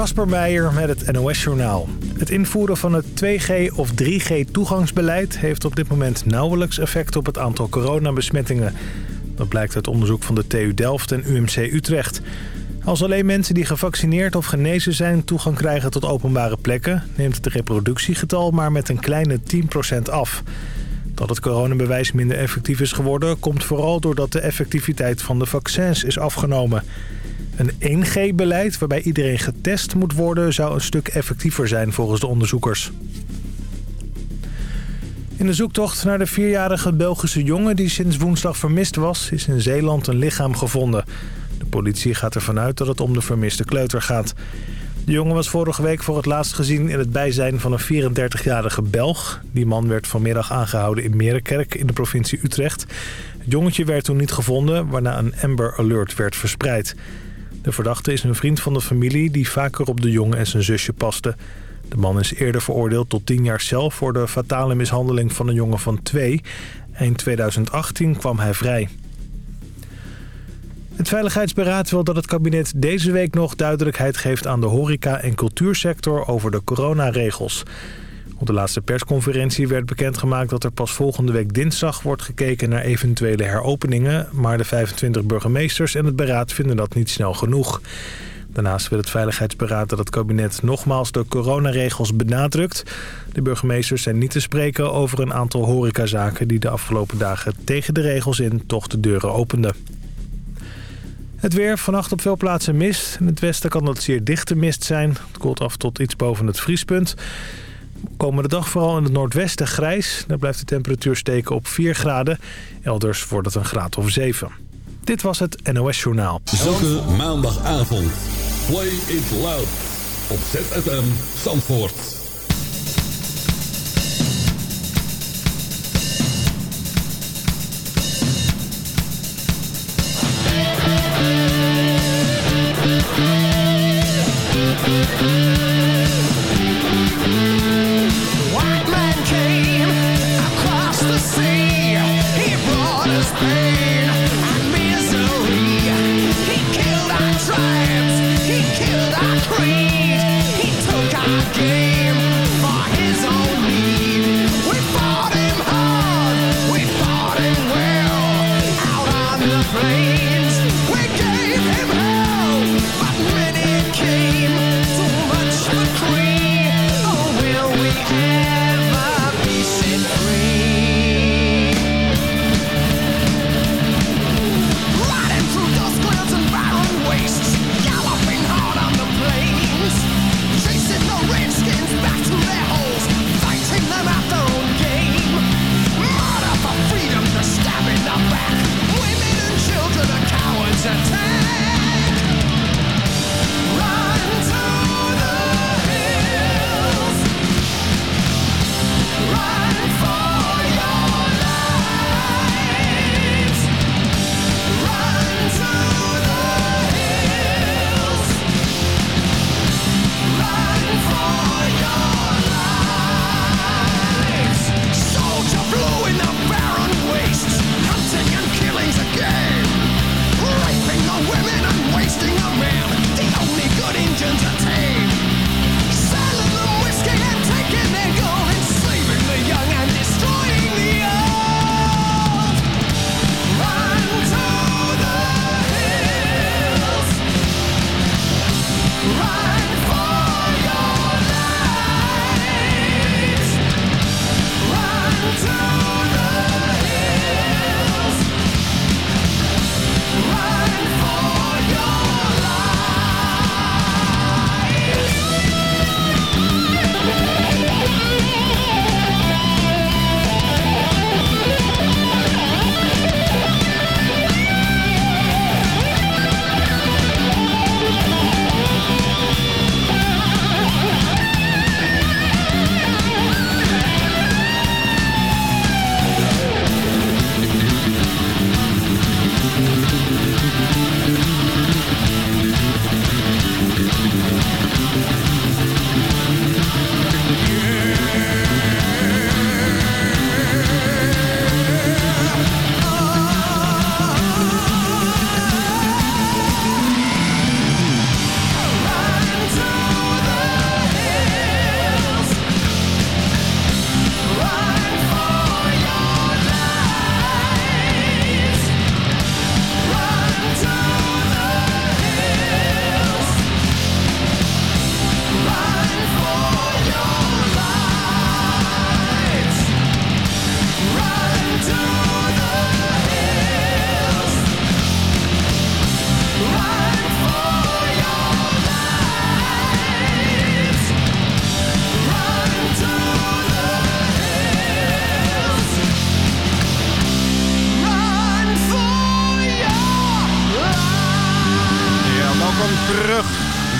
Kasper Meijer met het NOS-journaal. Het invoeren van het 2G of 3G-toegangsbeleid... heeft op dit moment nauwelijks effect op het aantal coronabesmettingen. Dat blijkt uit onderzoek van de TU Delft en UMC Utrecht. Als alleen mensen die gevaccineerd of genezen zijn... toegang krijgen tot openbare plekken... neemt het reproductiegetal maar met een kleine 10% af. Dat het coronabewijs minder effectief is geworden... komt vooral doordat de effectiviteit van de vaccins is afgenomen... Een 1G-beleid waarbij iedereen getest moet worden... zou een stuk effectiever zijn volgens de onderzoekers. In de zoektocht naar de vierjarige Belgische jongen die sinds woensdag vermist was... is in Zeeland een lichaam gevonden. De politie gaat ervan uit dat het om de vermiste kleuter gaat. De jongen was vorige week voor het laatst gezien in het bijzijn van een 34-jarige Belg. Die man werd vanmiddag aangehouden in Merenkerk in de provincie Utrecht. Het jongetje werd toen niet gevonden, waarna een Amber Alert werd verspreid. De verdachte is een vriend van de familie die vaker op de jongen en zijn zusje paste. De man is eerder veroordeeld tot 10 jaar cel voor de fatale mishandeling van een jongen van 2. In 2018 kwam hij vrij. Het Veiligheidsberaad wil dat het kabinet deze week nog duidelijkheid geeft aan de horeca- en cultuursector over de coronaregels. Op de laatste persconferentie werd bekendgemaakt dat er pas volgende week dinsdag wordt gekeken naar eventuele heropeningen. Maar de 25 burgemeesters en het beraad vinden dat niet snel genoeg. Daarnaast wil het Veiligheidsberaad dat het kabinet nogmaals de coronaregels benadrukt. De burgemeesters zijn niet te spreken over een aantal horecazaken die de afgelopen dagen tegen de regels in toch de deuren openden. Het weer, vannacht op veel plaatsen mist. In het westen kan dat zeer dichte mist zijn. Het koelt af tot iets boven het vriespunt. Komende dag vooral in het noordwesten grijs. Daar blijft de temperatuur steken op 4 graden. Elders wordt het een graad of 7. Dit was het NOS Journaal. Elke maandagavond. Play it loud. Op ZFM Zandvoort.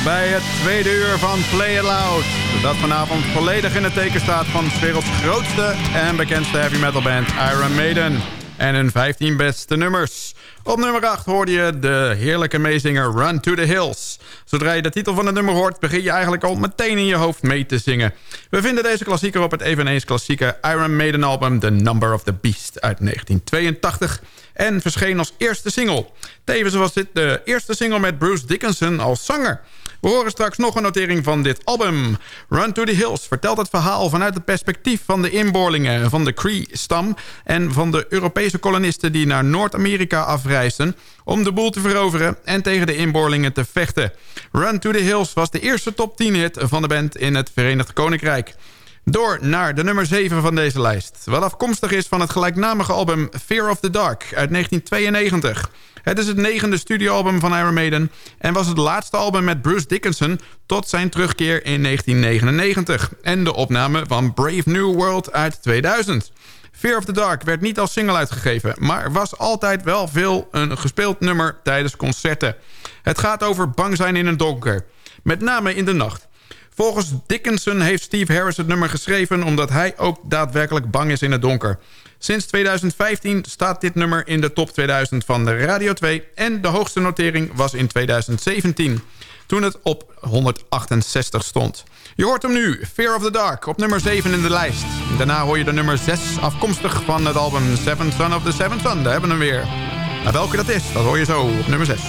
Bij het tweede uur van Play It Loud. Dat vanavond volledig in het teken staat van de werelds grootste en bekendste heavy metal band Iron Maiden. En hun 15 beste nummers. Op nummer 8 hoorde je de heerlijke meezinger Run to the Hills. Zodra je de titel van het nummer hoort... begin je eigenlijk al meteen in je hoofd mee te zingen. We vinden deze klassieker op het eveneens klassieke Iron Maiden album... The Number of the Beast uit 1982 en verscheen als eerste single. Tevens was dit de eerste single met Bruce Dickinson als zanger. We horen straks nog een notering van dit album. Run to the Hills vertelt het verhaal vanuit het perspectief van de inboorlingen van de Cree-stam... en van de Europese kolonisten die naar Noord-Amerika afreisden... om de boel te veroveren en tegen de inboorlingen te vechten. Run to the Hills was de eerste top 10 hit van de band in het Verenigd Koninkrijk. Door naar de nummer 7 van deze lijst. Wat afkomstig is van het gelijknamige album Fear of the Dark uit 1992. Het is het negende studioalbum van Iron Maiden... en was het laatste album met Bruce Dickinson tot zijn terugkeer in 1999... en de opname van Brave New World uit 2000. Fear of the Dark werd niet als single uitgegeven... maar was altijd wel veel een gespeeld nummer tijdens concerten. Het gaat over bang zijn in het donker. Met name in de nacht. Volgens Dickinson heeft Steve Harris het nummer geschreven... omdat hij ook daadwerkelijk bang is in het donker. Sinds 2015 staat dit nummer in de top 2000 van de Radio 2... en de hoogste notering was in 2017, toen het op 168 stond. Je hoort hem nu, Fear of the Dark, op nummer 7 in de lijst. Daarna hoor je de nummer 6, afkomstig van het album Seven Son of the Seven Son. Daar hebben we hem weer. Maar welke dat is, dat hoor je zo op nummer 6.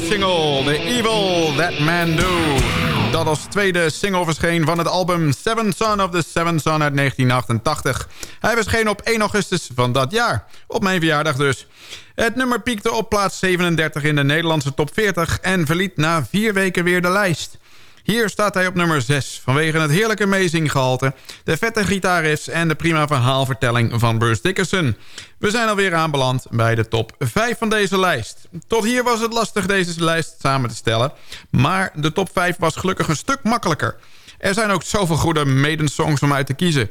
De single The Evil That Man Do. Dat als tweede single verscheen van het album Seven Son of the Seven Son uit 1988. Hij verscheen op 1 augustus van dat jaar. Op mijn verjaardag dus. Het nummer piekte op plaats 37 in de Nederlandse top 40... en verliet na vier weken weer de lijst. Hier staat hij op nummer 6 vanwege het heerlijke meezinggehalte... de vette gitaarriffs en de prima verhaalvertelling van Bruce Dickinson. We zijn alweer aanbeland bij de top 5 van deze lijst. Tot hier was het lastig deze lijst samen te stellen... maar de top 5 was gelukkig een stuk makkelijker. Er zijn ook zoveel goede maiden-songs om uit te kiezen.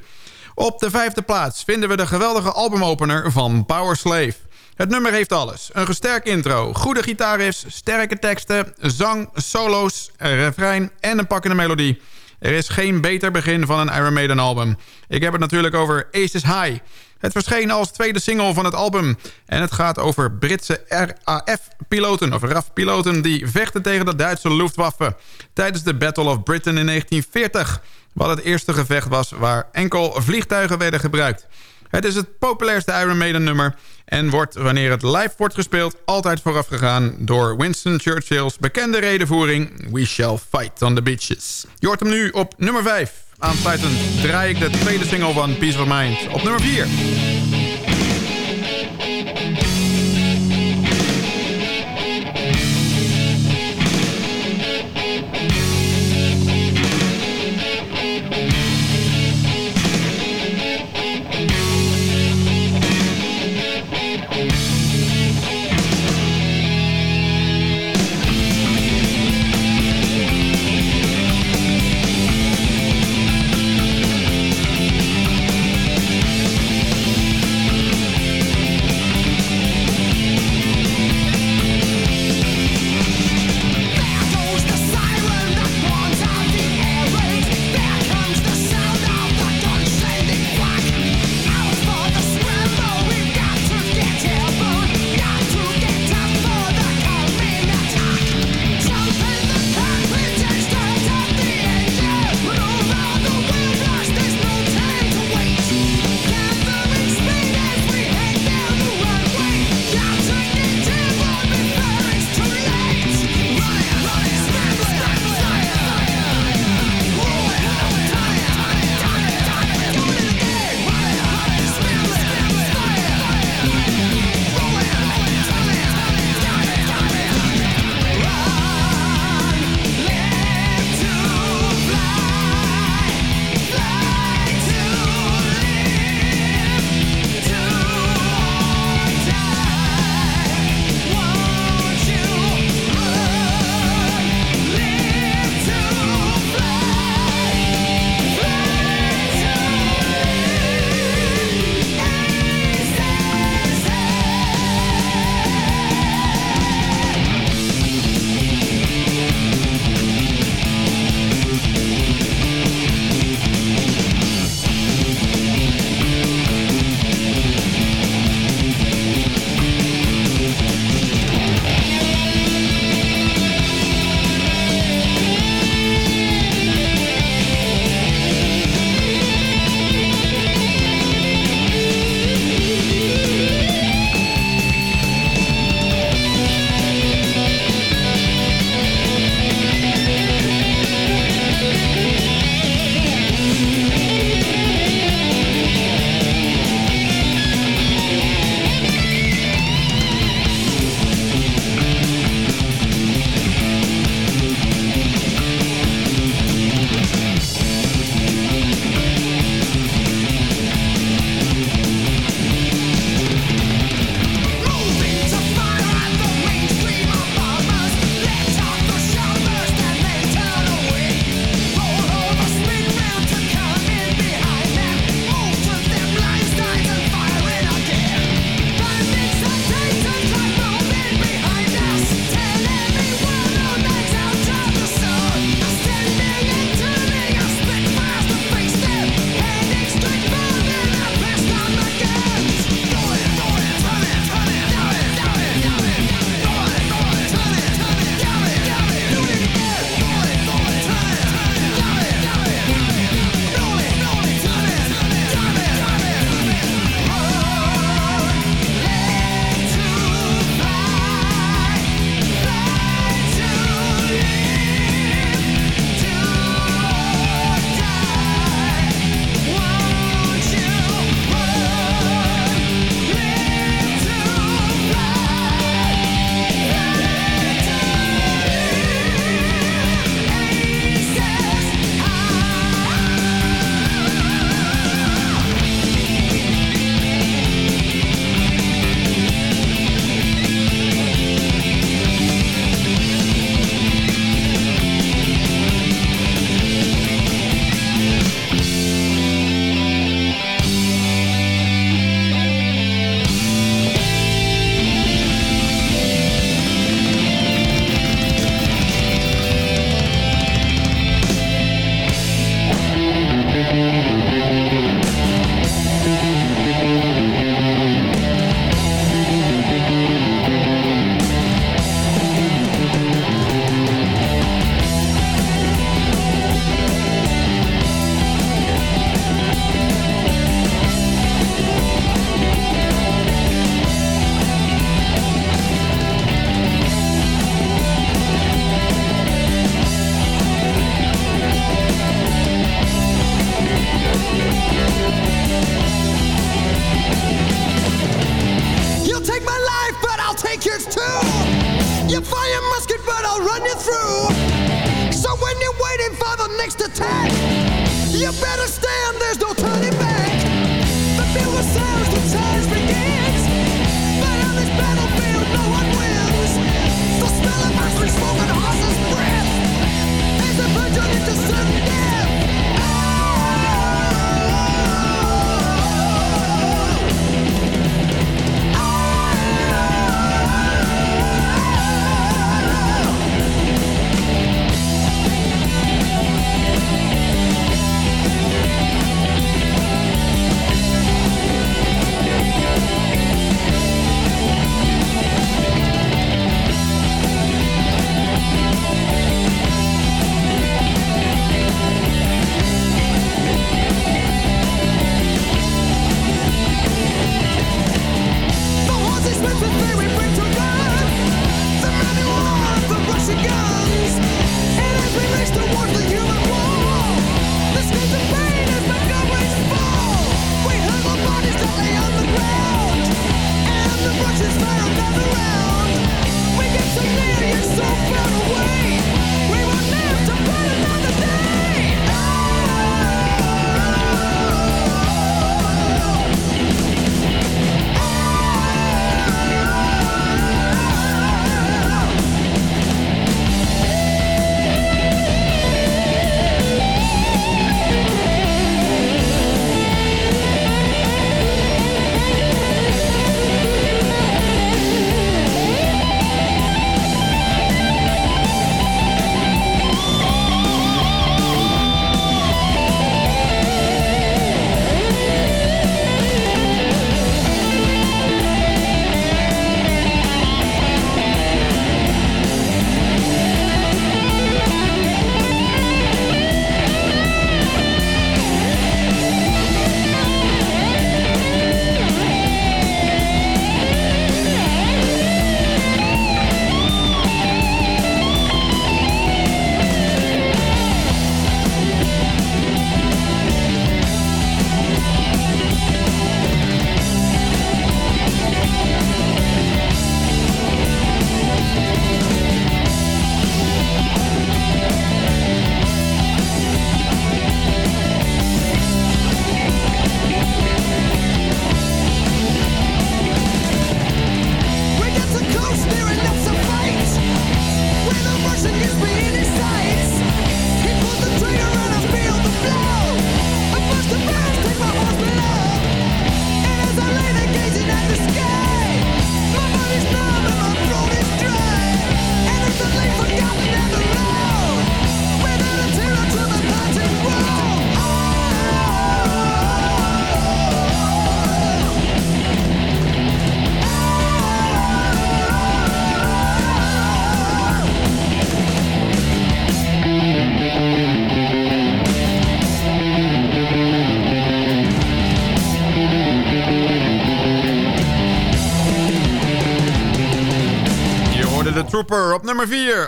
Op de vijfde plaats vinden we de geweldige albumopener van Power Slave... Het nummer heeft alles. Een gesterkt intro, goede gitaarriffs, sterke teksten, zang, solo's, refrein en een pakkende melodie. Er is geen beter begin van een Iron Maiden album. Ik heb het natuurlijk over Aces High. Het verscheen als tweede single van het album. En het gaat over Britse RAF-piloten, of RAF-piloten... die vechten tegen de Duitse Luftwaffe... tijdens de Battle of Britain in 1940. Wat het eerste gevecht was waar enkel vliegtuigen werden gebruikt. Het is het populairste Iron Maiden nummer... en wordt, wanneer het live wordt gespeeld... altijd voorafgegaan door Winston Churchill's bekende redenvoering... We shall fight on the beaches. Je hoort hem nu op nummer 5. Aansluitend draai ik de tweede single van Peace of Mind op nummer 4.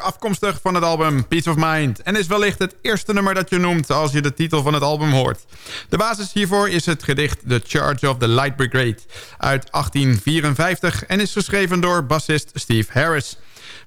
Afkomstig van het album Peace of Mind. En is wellicht het eerste nummer dat je noemt als je de titel van het album hoort. De basis hiervoor is het gedicht The Charge of the Light Brigade uit 1854... en is geschreven door bassist Steve Harris.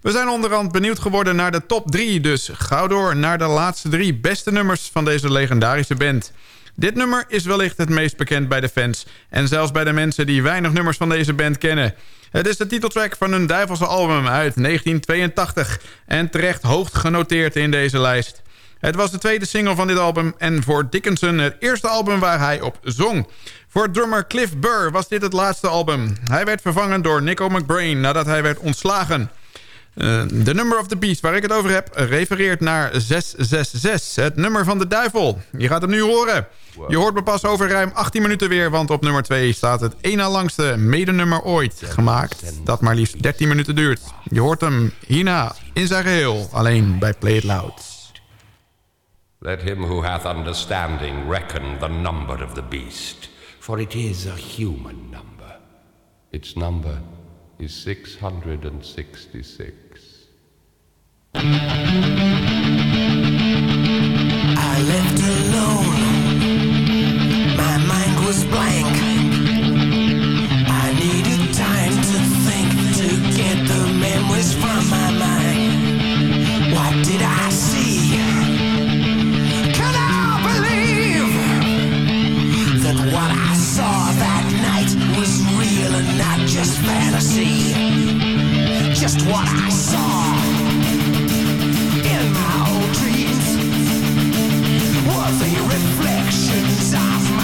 We zijn onderhand benieuwd geworden naar de top 3, dus gauw door naar de laatste drie beste nummers van deze legendarische band. Dit nummer is wellicht het meest bekend bij de fans... en zelfs bij de mensen die weinig nummers van deze band kennen. Het is de titeltrack van hun duivelse album uit 1982... en terecht hoog genoteerd in deze lijst. Het was de tweede single van dit album... en voor Dickinson het eerste album waar hij op zong. Voor drummer Cliff Burr was dit het laatste album. Hij werd vervangen door Nico McBrain nadat hij werd ontslagen... Eh, De Number of the Beast, waar ik het over heb, refereert naar 666. Het nummer van de duivel. Je gaat hem nu horen. Je hoort me pas over ruim 18 minuten weer... want op nummer 2 staat het één na langste medenummer ooit gemaakt... dat maar liefst 13 minuten duurt. Je hoort hem hierna in zijn geheel, alleen bij Play It Loud. Let him who hath understanding reckon the number of the beast, for it is a human number. Its number is 666. I left alone. reflections of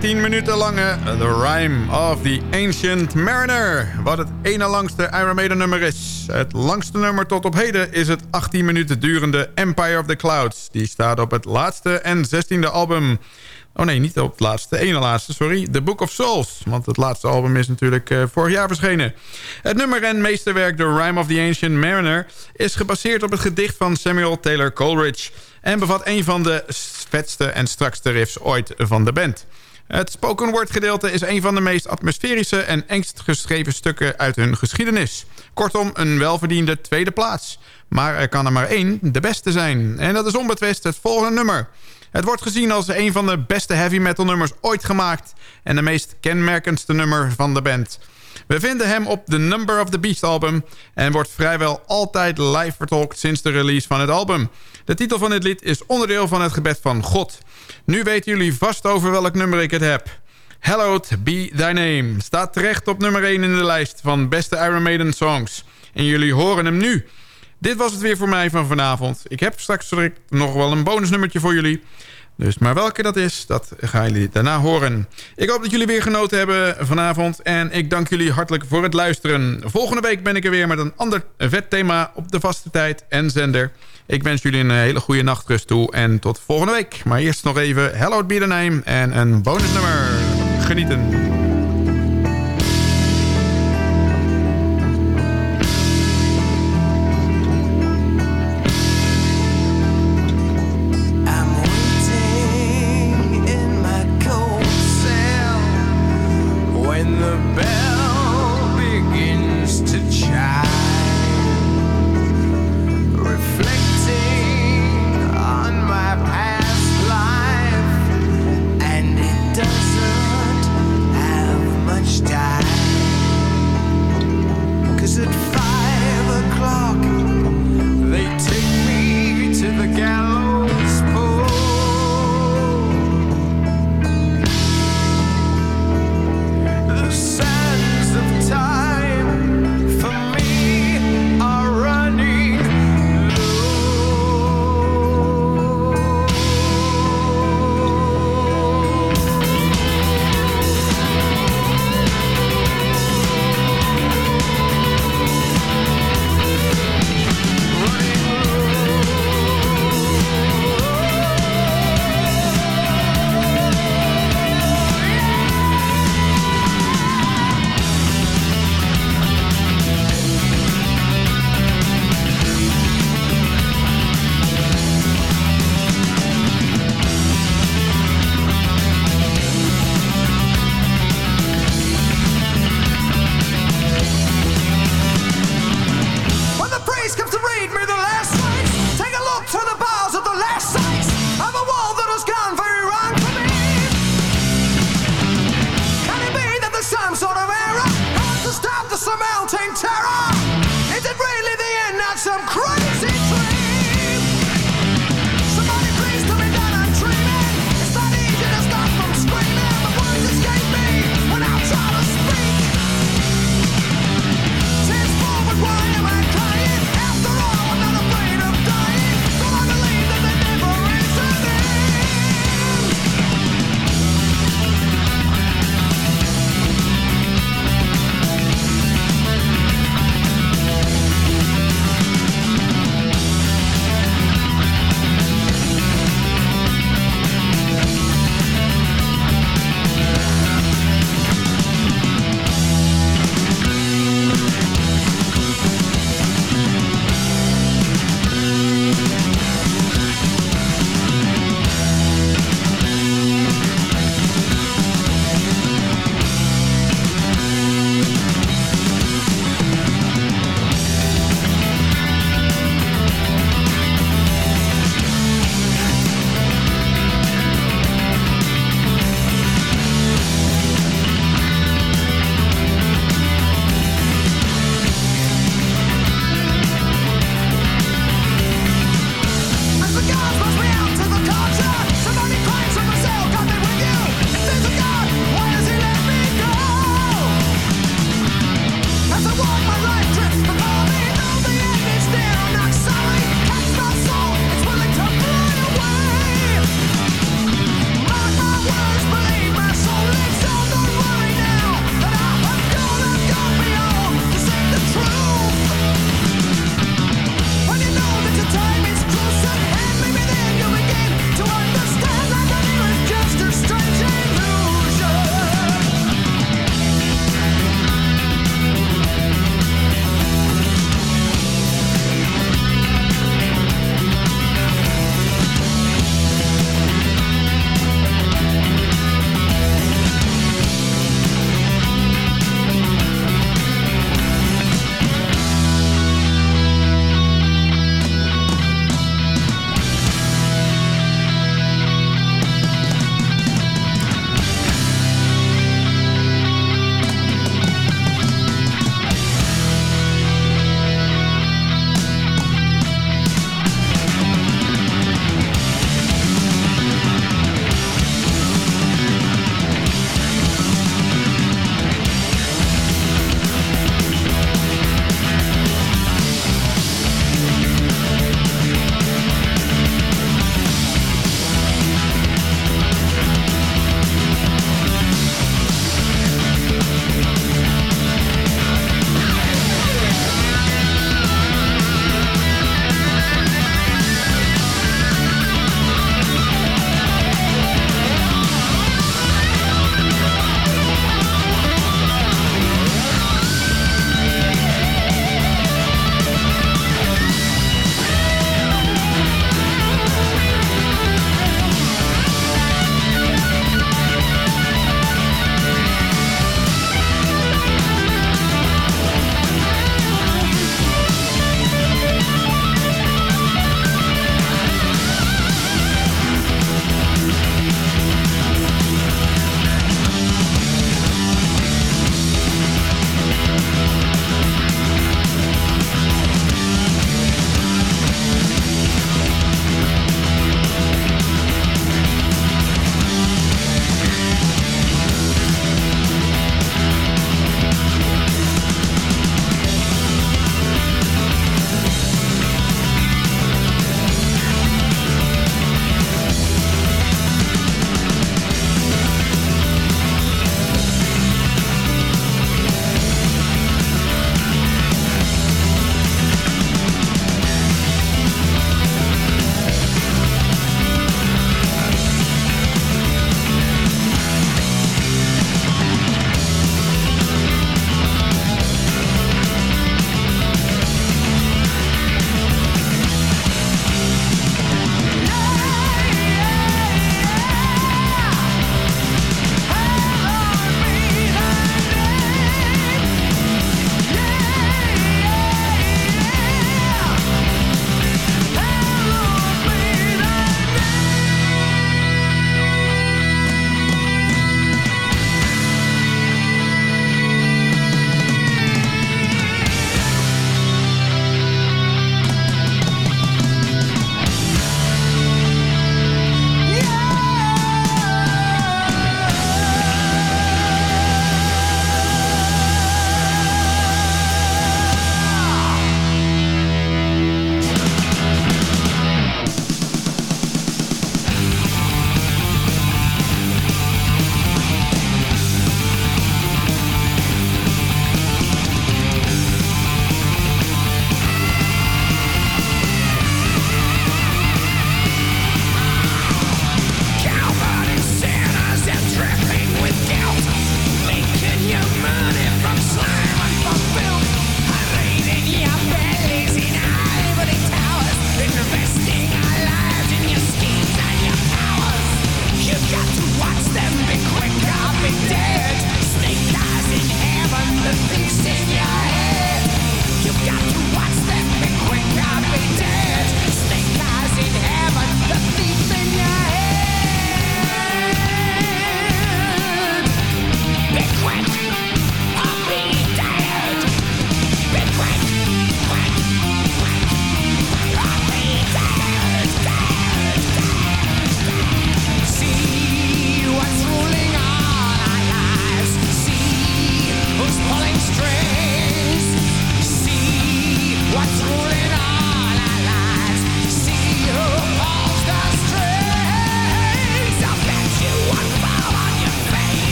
13 minuten lange The Rhyme of the Ancient Mariner. Wat het ene langste Iron Maiden nummer is. Het langste nummer tot op heden is het 18 minuten durende Empire of the Clouds. Die staat op het laatste en 16e album. Oh nee, niet op het laatste. ene laatste, sorry. The Book of Souls. Want het laatste album is natuurlijk uh, vorig jaar verschenen. Het nummer en meesterwerk The Rhyme of the Ancient Mariner... is gebaseerd op het gedicht van Samuel Taylor Coleridge... en bevat een van de vetste en strakste riffs ooit van de band. Het spoken word gedeelte is een van de meest atmosferische en engst geschreven stukken uit hun geschiedenis. Kortom, een welverdiende tweede plaats. Maar er kan er maar één de beste zijn. En dat is onbetwist het volgende nummer. Het wordt gezien als een van de beste heavy metal nummers ooit gemaakt... en de meest kenmerkendste nummer van de band. We vinden hem op The Number of the Beast album... en wordt vrijwel altijd live vertolkt sinds de release van het album. De titel van dit lied is onderdeel van het gebed van God. Nu weten jullie vast over welk nummer ik het heb. Hallowed Be Thy Name staat terecht op nummer 1 in de lijst van beste Iron Maiden songs. En jullie horen hem nu. Dit was het weer voor mij van vanavond. Ik heb straks nog wel een bonusnummertje voor jullie. Dus maar welke dat is, dat gaan jullie daarna horen. Ik hoop dat jullie weer genoten hebben vanavond. En ik dank jullie hartelijk voor het luisteren. Volgende week ben ik er weer met een ander vet thema op de vaste tijd en zender. Ik wens jullie een hele goede nachtrust toe. En tot volgende week. Maar eerst nog even Hello Biedenheim en een bonusnummer. Genieten.